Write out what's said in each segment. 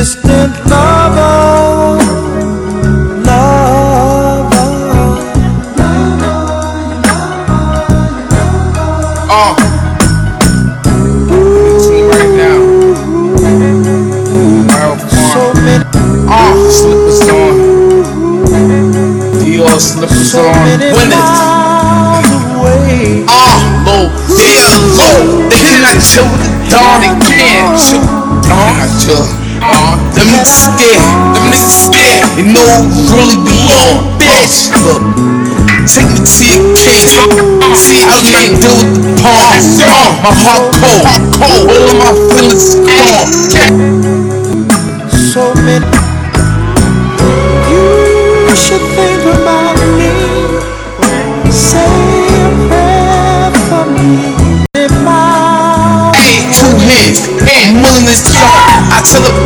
distant lover, lover. Oh. See right now. So many, ah, Oh, slippers on. Dior slippers so on. Winners. Oh, low. Damn, low. Then I chill with the dawn again. You know who really belong. Bitch. Look. Take me to your case. See, I can't deal with the palm. My heart cold. Cold. All of my feelings gone. So many. You should think about me. Say a prayer for me. Hey, two hands, and willing to talk. I tell a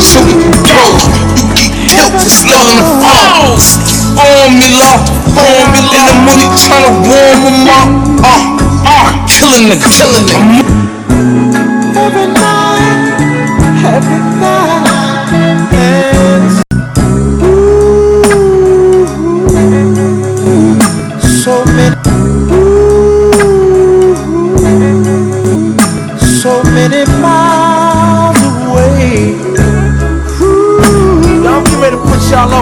shooting bros. You get killed for slowing the phones. Formula, formula, in the money tryna warm them up. Uh, uh, killing the, killing the.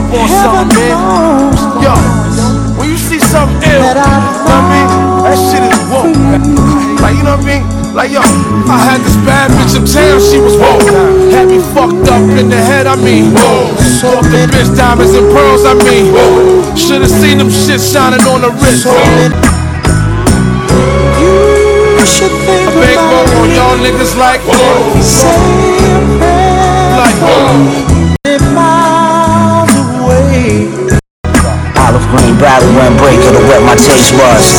Up on Heaven something, man. Yo, when you see something ill, you that know what I mean? That shit is woke. Like, you know what I mean? Like, yo, I had this bad bitch in town, she was woke. Had me fucked up in the head, I mean, whoa. Off the bitch diamonds and pearls, I mean, whoa. Should've seen them shit shining on the wrist. many. You should think Big about on y'all niggas like, whoa. Say a prayer. Like, whoa. Bottle went break, it'll wet my taste buds.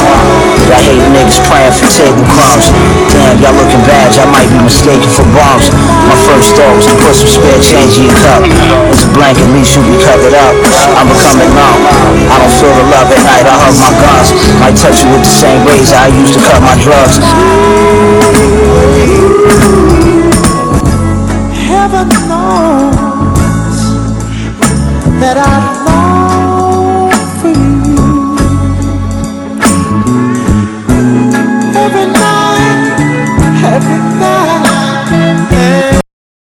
I hate niggas praying for table crumbs. Damn, y'all looking bad, y'all might be mistaken for bombs. My first thought was to put some spare change in your cup. It's a blanket, at least you be covered up. I'm becoming numb. I don't feel the love at night, I hug my guns. Might touch you with the same razor I used to cut my drugs. Heaven knows that I long